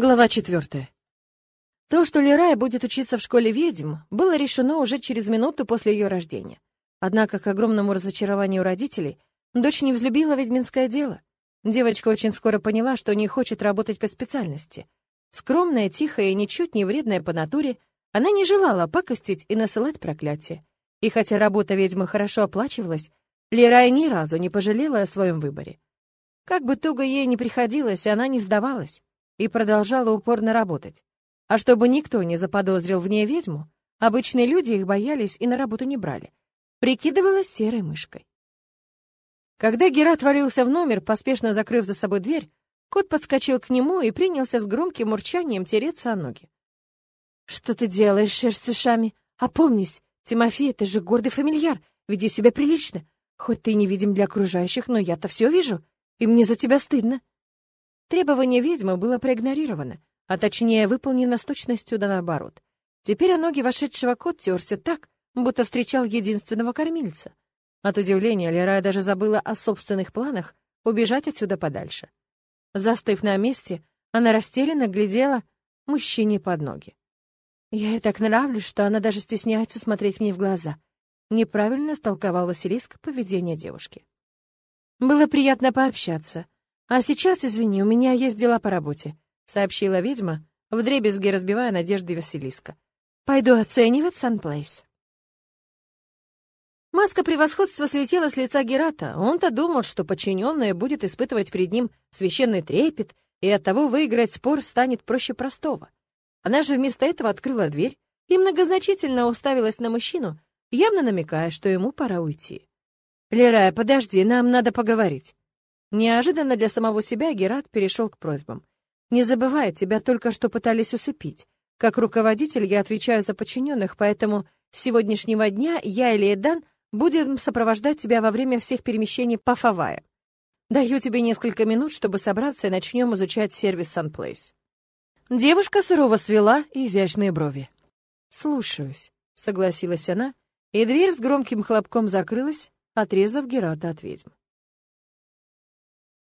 Глава четвертая. То, что Лерая будет учиться в школе ведьм, было решено уже через минуту после ее рождения. Однако, к огромному разочарованию родителей, дочь не взлюбила ведьминское дело. Девочка очень скоро поняла, что не хочет работать по специальности. Скромная, тихая и ничуть не вредная по натуре, она не желала пакостить и насылать проклятие. И хотя работа ведьмы хорошо оплачивалась, Лерая ни разу не пожалела о своем выборе. Как бы туго ей ни приходилось, она не сдавалась и продолжала упорно работать. А чтобы никто не заподозрил в ней ведьму, обычные люди их боялись и на работу не брали. Прикидывалась серой мышкой. Когда Герат валился в номер, поспешно закрыв за собой дверь, кот подскочил к нему и принялся с громким урчанием тереться о ноги. «Что ты делаешь, шерсть с ушами? Опомнись, Тимофей, ты же гордый фамильяр, веди себя прилично. Хоть ты и невидим для окружающих, но я-то все вижу, и мне за тебя стыдно». Требование ведьмы было проигнорировано, а точнее выполнено с точностью да наоборот. Теперь о ноги вошедшего кот терся так, будто встречал единственного кормильца. От удивления Лерая даже забыла о собственных планах убежать отсюда подальше. Застыв на месте, она растерянно глядела мужчине под ноги. «Я ей так нравлюсь, что она даже стесняется смотреть мне в глаза», неправильно истолковал Василиск поведение девушки. «Было приятно пообщаться», «А сейчас, извини, у меня есть дела по работе», — сообщила ведьма, вдребезги разбивая надежды Василиска. «Пойду оценивать Санплейс». Маска превосходства слетела с лица Герата. Он-то думал, что подчиненная будет испытывать перед ним священный трепет, и оттого выиграть спор станет проще простого. Она же вместо этого открыла дверь и многозначительно уставилась на мужчину, явно намекая, что ему пора уйти. «Лерая, подожди, нам надо поговорить». Неожиданно для самого себя Герат перешел к просьбам. «Не забывай, тебя только что пытались усыпить. Как руководитель я отвечаю за подчиненных, поэтому с сегодняшнего дня я или Эдан будем сопровождать тебя во время всех перемещений по Фавае. Даю тебе несколько минут, чтобы собраться и начнем изучать сервис Sunplace». Девушка сурово свела изящные брови. «Слушаюсь», — согласилась она, и дверь с громким хлопком закрылась, отрезав Герата от ведьм.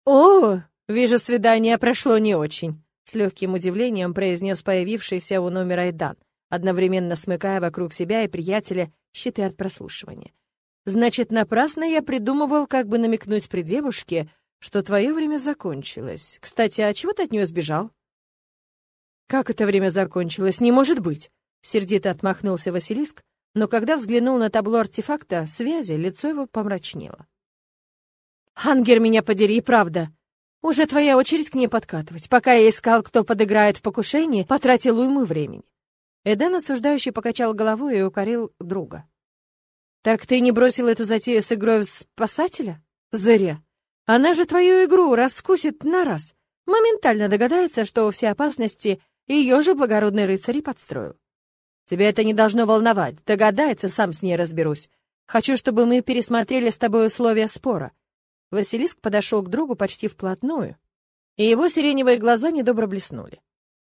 «О, вижу, свидание прошло не очень», — с легким удивлением произнес появившийся у номера Айдан, одновременно смыкая вокруг себя и приятеля щиты от прослушивания. «Значит, напрасно я придумывал, как бы намекнуть при девушке, что твое время закончилось. Кстати, а чего ты от нее сбежал?» «Как это время закончилось? Не может быть!» Сердито отмахнулся Василиск, но когда взглянул на табло артефакта связи, лицо его помрачнело. Ангер, меня подери, правда. Уже твоя очередь к ней подкатывать. Пока я искал, кто подыграет в покушении, потратил уйму времени. Эден осуждающий покачал головой и укорил друга. «Так ты не бросил эту затею с игрой в спасателя? Зря. Она же твою игру раскусит на раз. Моментально догадается, что все опасности ее же благородный рыцарь подстроил. Тебя это не должно волновать. Догадается, сам с ней разберусь. Хочу, чтобы мы пересмотрели с тобой условия спора. Василиск подошел к другу почти вплотную, и его сиреневые глаза недобро блеснули.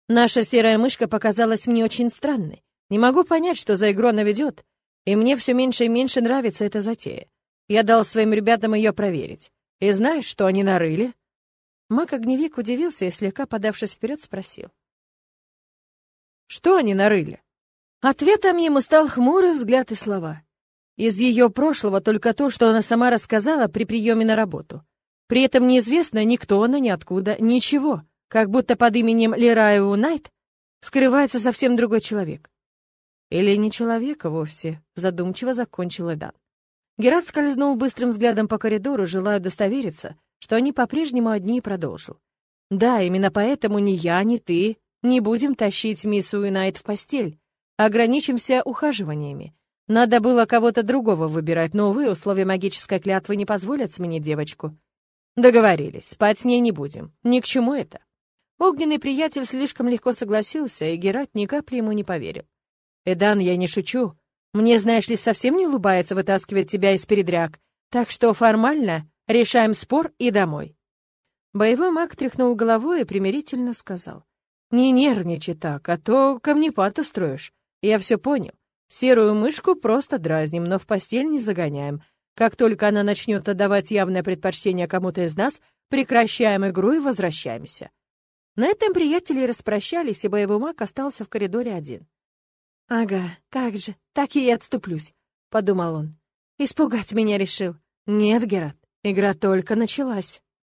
Наша серая мышка показалась мне очень странной. Не могу понять, что за игру она ведет, и мне все меньше и меньше нравится эта затея. Я дал своим ребятам ее проверить. И знаешь, что они нарыли?» Маг-огневик удивился и, слегка подавшись вперед, спросил. «Что они нарыли?» Ответом ему стал хмурый взгляд и слова. Из ее прошлого только то, что она сама рассказала при приеме на работу. При этом неизвестно ни кто она, ни откуда, ничего, как будто под именем Лираеву Найт скрывается совсем другой человек. Или не человека вовсе, задумчиво закончила Дан. Герат скользнул быстрым взглядом по коридору, желая удостовериться, что они по-прежнему одни и продолжил. «Да, именно поэтому ни я, ни ты не будем тащить мисс Уинайт в постель, ограничимся ухаживаниями. Надо было кого-то другого выбирать, но, увы, условия магической клятвы не позволят сменить девочку. Договорились, спать с ней не будем. Ни к чему это. Огненный приятель слишком легко согласился, и Герат ни капли ему не поверил. «Эдан, я не шучу. Мне, знаешь ли, совсем не улыбается вытаскивать тебя из передряг, так что формально решаем спор и домой». Боевой маг тряхнул головой и примирительно сказал. «Не нервничай так, а то камнепад устроишь. Я все понял. Серую мышку просто дразним, но в постель не загоняем. Как только она начнет отдавать явное предпочтение кому-то из нас, прекращаем игру и возвращаемся. На этом приятели распрощались, и боевой маг остался в коридоре один. «Ага, как же, так и отступлюсь», — подумал он. «Испугать меня решил. Нет, Герат, игра только началась».